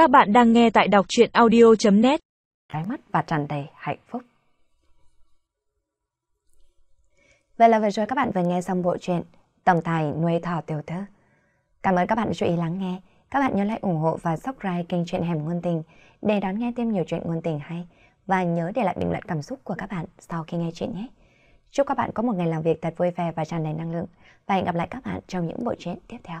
Các bạn đang nghe tại đọc chuyện audio.net Cái mắt và tràn đầy hạnh phúc. Vậy là vừa rồi các bạn vừa nghe xong bộ truyện Tổng tài nuôi thỏ tiểu thư. Cảm ơn các bạn đã chú ý lắng nghe. Các bạn nhớ like, ủng hộ và subscribe kênh truyện Hẻm Ngôn Tình để đón nghe thêm nhiều chuyện ngôn tình hay. Và nhớ để lại bình luận cảm xúc của các bạn sau khi nghe chuyện nhé. Chúc các bạn có một ngày làm việc thật vui vẻ và tràn đầy năng lượng. Và hẹn gặp lại các bạn trong những bộ truyện tiếp theo.